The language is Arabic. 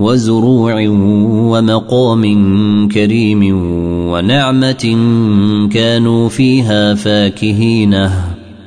وزروع ومقام كريم ونعمة كانوا فيها فاكهينه